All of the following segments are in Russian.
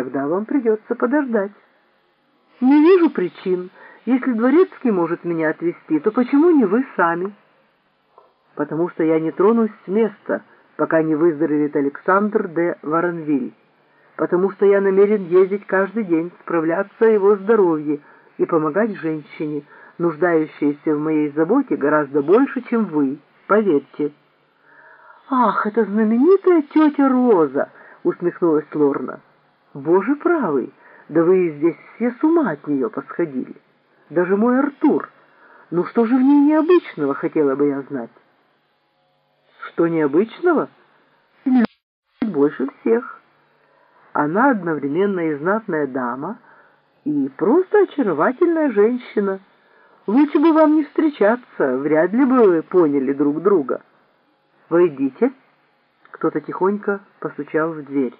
Тогда вам придется подождать. Не вижу причин. Если дворецкий может меня отвезти, то почему не вы сами? Потому что я не тронусь с места, пока не выздоровеет Александр де Воронвиль. Потому что я намерен ездить каждый день, справляться о его здоровье и помогать женщине, нуждающейся в моей заботе гораздо больше, чем вы, поверьте. «Ах, это знаменитая тетя Роза!» — усмехнулась Лорна. «Боже правый, да вы здесь все с ума от нее посходили. Даже мой Артур. Ну что же в ней необычного, хотела бы я знать?» «Что необычного?» «Больше всех. Она одновременно и знатная дама, и просто очаровательная женщина. Лучше бы вам не встречаться, вряд ли бы вы поняли друг друга». «Войдите». Кто-то тихонько постучал в дверь.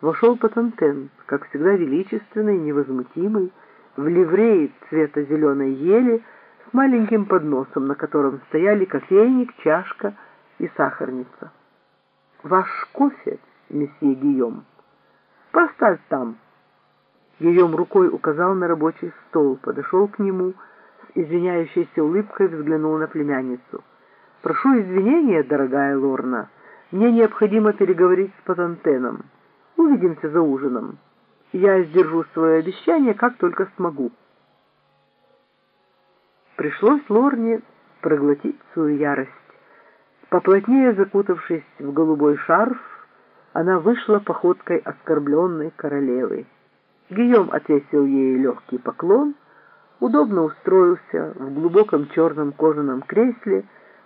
Вошел Патантен, как всегда величественный, невозмутимый, в ливрее цвета зеленой ели, с маленьким подносом, на котором стояли кофейник, чашка и сахарница. «Ваш кофе, месье Гийом, поставь там». Гийом рукой указал на рабочий стол, подошел к нему, с извиняющейся улыбкой взглянул на племянницу. «Прошу извинения, дорогая Лорна, мне необходимо переговорить с Патантеном. Увидимся за ужином. Я сдержу свое обещание, как только смогу». Пришлось Лорне проглотить свою ярость. Поплотнее закутавшись в голубой шарф, она вышла походкой оскорбленной королевы. Гийом отвесил ей легкий поклон, удобно устроился в глубоком черном кожаном кресле,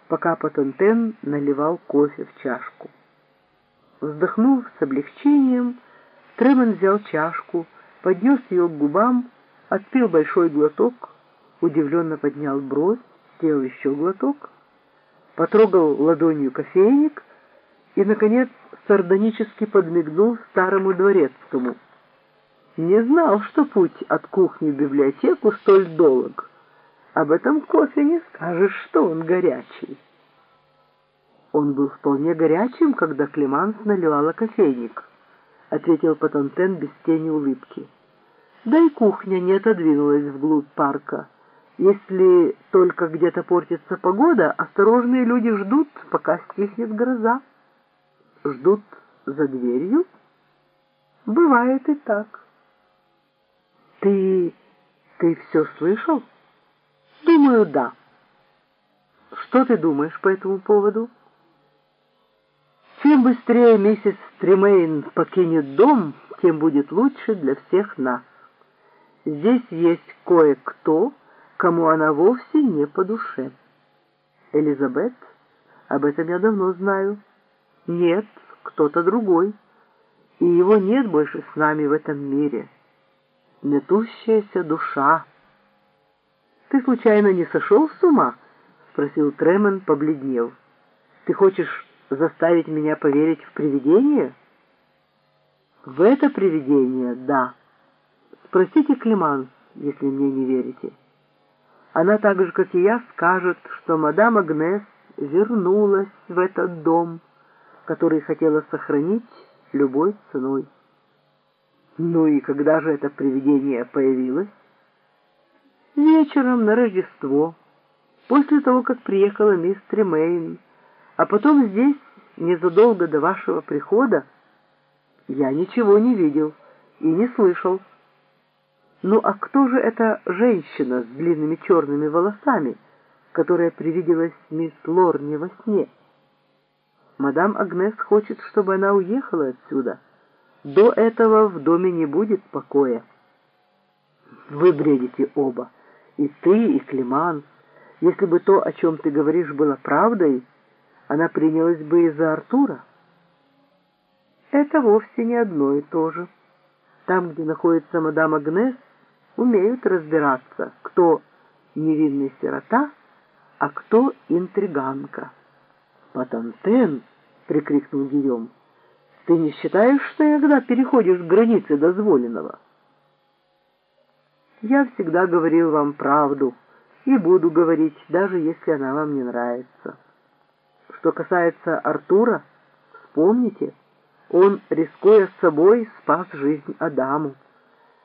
пока Патентен наливал кофе в чашку. Вздохнув с облегчением, Тремен взял чашку, поднес ее к губам, отпил большой глоток, удивленно поднял бровь, сделал еще глоток, потрогал ладонью кофейник и, наконец, сардонически подмигнул старому дворецкому. Не знал, что путь от кухни в библиотеку столь долг. Об этом кофе не скажешь, что он горячий. Он был вполне горячим, когда Клеманс наливала кофейник, ответил Патантен без тени улыбки. Да и кухня не отодвинулась вглубь парка. Если только где-то портится погода, осторожные люди ждут, пока стихнет гроза. Ждут за дверью? Бывает и так. Ты... ты все слышал? Думаю, да. Что ты думаешь по этому поводу? Чем быстрее миссис Тремейн покинет дом, тем будет лучше для всех нас. Здесь есть кое-кто, кому она вовсе не по душе. Элизабет, об этом я давно знаю. Нет, кто-то другой. И его нет больше с нами в этом мире. Метущаяся душа. «Ты случайно не сошел с ума?» — спросил Тремен, побледнев. «Ты хочешь заставить меня поверить в привидение?» «В это привидение, да. Спросите Климанс, если мне не верите. Она так же, как и я, скажет, что мадам Агнес вернулась в этот дом, который хотела сохранить любой ценой. Ну и когда же это привидение появилось? вечером на Рождество, после того, как приехала мисс Тремейн, а потом здесь, незадолго до вашего прихода, я ничего не видел и не слышал. Ну а кто же эта женщина с длинными черными волосами, которая привиделась мисс Лорне во сне? Мадам Агнес хочет, чтобы она уехала отсюда. До этого в доме не будет покоя. Вы бредите оба и ты, и Климан. Если бы то, о чем ты говоришь, было правдой, она принялась бы из-за Артура. Это вовсе не одно и то же. Там, где находится мадам Агнес, умеют разбираться, кто невинный сирота, а кто интриганка. «Патантен!» — прикрикнул Гийом. «Ты не считаешь, что иногда переходишь границы дозволенного?» Я всегда говорил вам правду и буду говорить, даже если она вам не нравится. Что касается Артура, вспомните, Он, рискуя собой, спас жизнь Адаму.